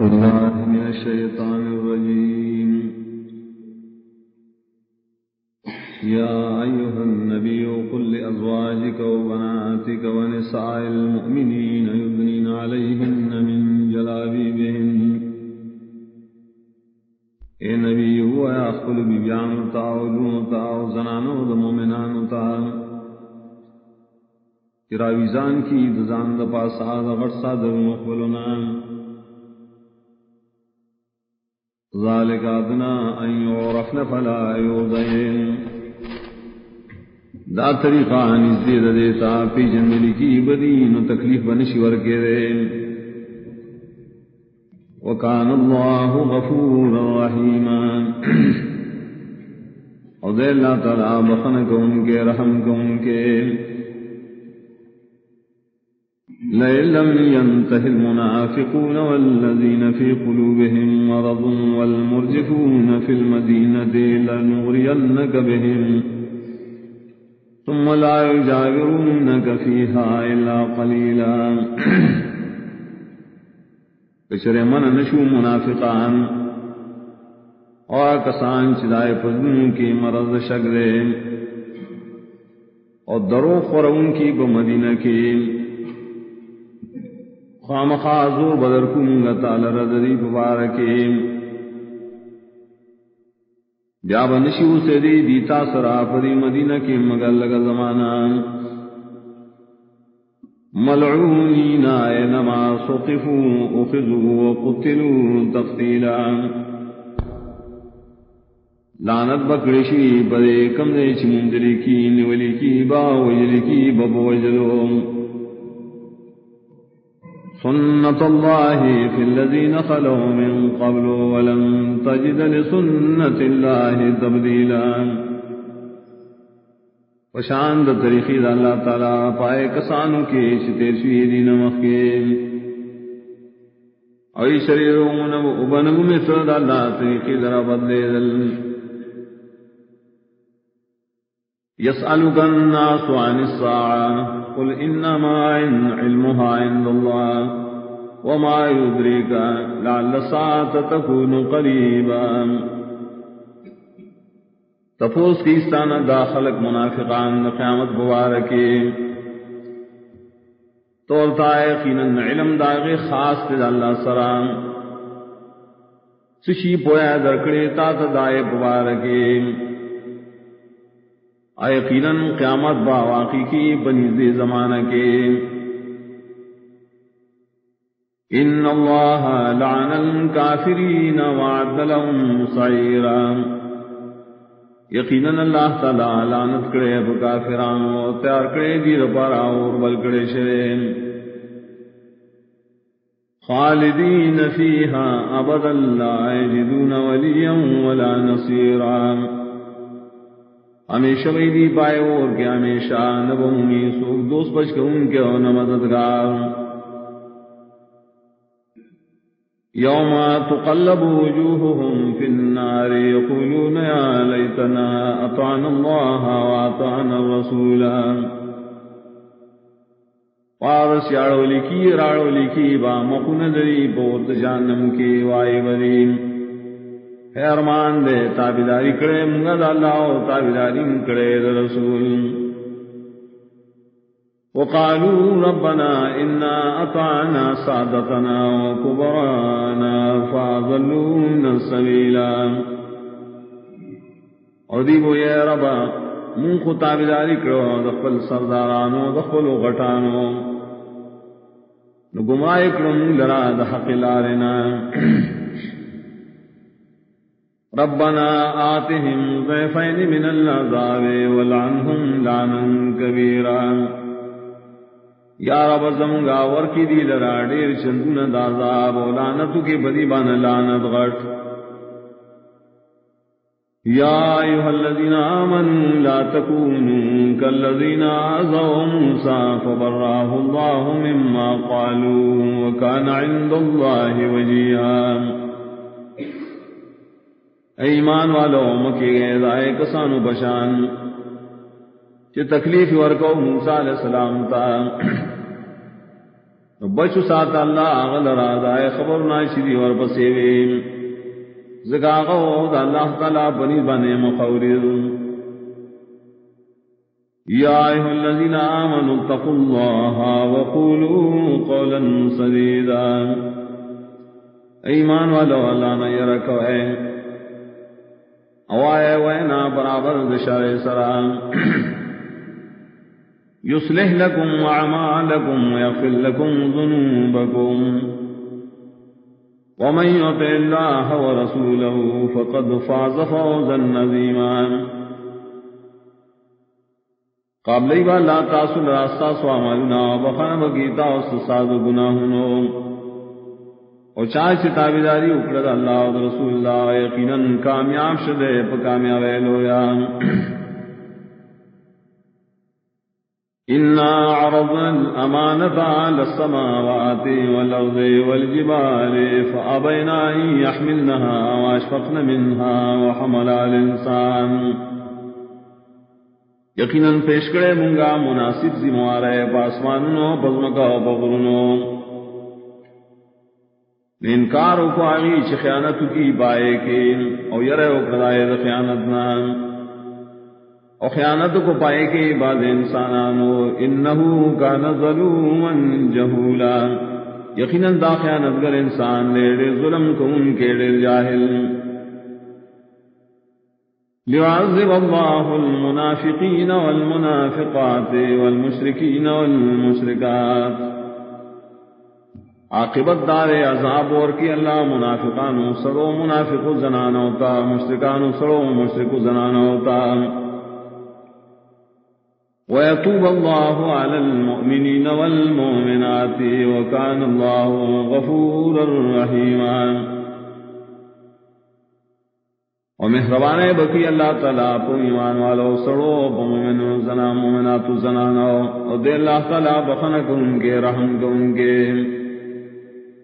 الله من الشيطان الرجيم. يا أيها النبي قل لأزواجك وبناتك ونساء المؤمنين عليهن من جلابيبهن. اے نبی ہوا زنانو مومنانو چراویزان کی دزان د پاسا د غټ صادر ذالک ادنا ان یعرفن فلا یوضین دا طریقہ نزدید دیتا، پی جنملی کی بدین و تکلیف بنشی ورکے دے. وكان الله غفورا رحيما وذي الله تعالى بخنكم كي رحمكم كي لئن لم ينته المنافقون والذين في قلوبهم مرض والمرجفون في المدينة لنغرينك بهم ثم لا يجاورونك فيها إلا قليلا. کچرے من نشو منافقان. اور کسان چدائے پزنوں کی مرض شگرے. اور درو خورون کی بمدینہ کی. خام خازو بدر کنگا تال ردری ببارکی بیا بنشیو سے دی دیتا سرا پری مدینہ کی مگر لگا زمانہ ملعونین اینما سقفوا اخذوا وقتلوا تقتیلا. لعنت بکڑشی بدے کم دے چمندری کی نولی کی با وجلی کی ببو وجلو سنت اللہ فی الذین خلو من قبل ولن تجد لسنت اللہ تبدیلا پشاند طریقی دا اللہ تعالی پائے کسانو کے شتیر شویدی نمخ کے. اوی شریرون ابنگو مثل دا اللہ طریقی ذرا بدلے دل. يسألك الناس عن الساعة، قل إنما علمها عند الله، وما يدريك لعل الساعة تكون قريبا. تفوس کی استانہ داخلق منافقان قیامت مبارکی تولتا یقینا علم داغ خاص تے اللہ سلام سشی پویا درکڑے تا تدائے مبارکی. یقینا قیامت با واقعی کی بنیز زمانہ کے۔ ان اللہ لعن الكافرین وعد لهم سعیرا یقیناً اللہ تعالی لعنت کرے اب کافرانو تیار کرے دیر پارا اور بل کرے شرین۔ خالدین فیہا ابدا لا یجدون ولیا ولا نصیرا۔ ہمیشہ ویدی پائے اور کہ ہمیشہ نبوں نبومی سوک دوست بچ کے ان کے اور نمددگار يوم تقلب وجوههم في النار يقولون يا ليتنا أطعنا الله وأطعنا الرسول۔ وارس یاڑو لکی راڑو لکی با مخون دری بورت جانم کی وائی بریم ہے ارمان دے تابداری کرے منگد اللہ و تابداری کرے رسول۔ وقالوا ربنا إنا أطعنا سعدتنا وكبرانا فأضلونا السبيلا ودیبو یا ربا من کو تابداری کرو دخل سردارانو دخل غٹانو نو گمراہ کرو من لرا دحق لارنا ربنا آتهم ضيفين من العذاب ولعنهم لعنا كبيرا. یا رب زمگا ور کی دی لرا، ډیر چندون دازاب او لعنتو کی بدی بان لعنت غټ. یا ایها الذین آمنوا لا تکونوا کالذین عزوا موسی فبرأه الله مما قالوا وكان عند الله وجيها ایمان والو مکی گئے دائے کسانو بشان۔ چی تکلیف ورکو موسیٰ علیہ السلام تا۔ بچو سات اللہ آغل را رادائے خبر ناشدی اور پسیویم زگاغو دا اللہ تعالی بنی بنے مخورد یا ایہا الذین آمنوا اتقوا اللہ وقولوا قولا سدیدا۔ ایمان والو، اللہ نے یرکو اے۔ اوائے وینا برابر دشار سرام يصلح لكم أعمالكم ويغفر لكم ذنوبكم ومن يطع الله ورسوله فقد فاز فوزا نظيما قابل ایبا لا تاسل راستہ سواملنا بخان بگیتا وستساد گناہنو اور چاہ سے تابداری اکرد اللہ و رسول اللہ، یقینا کامیاب شدے پا کامیاب لویا إنا عرضنا الأمانة على السماوات والأرض والجبال فأبينا أن يحملنها وأشفقن منها وحمل الإنسان۔ یقینا پیش کرے منگا مناسب ذمہ پاسمانو بزمکا بغرنو انکار کو آئی چھ خیانت کی بائے کے او یرے او کدائے خیانت نام او خیانت کو پائے کے بعد انسانانو، انہو کان ظلوما جہولا۔ یقیناً دا خیانت گر انسان لیڑے، ظلم کو ان کے لیڑ جاہل۔ ليعذب الله المنافقين والمنافقات والمشركين والمشركات عاقبت دار عذاب اور کی اللہ منافقان سرو منافق زنانوں کا مشرکان سرو مشرک زنانوں کا ويتوب الله على المؤمنين والمؤمنات وكان الله غفورا رحيما. ومهربان بقي الله تعالى پو ایمان والو سڑو پو مومنو، زنا مومنات زنانو، اور دے اللہ تعالی بخنک ان کے، رحم کو ان کے.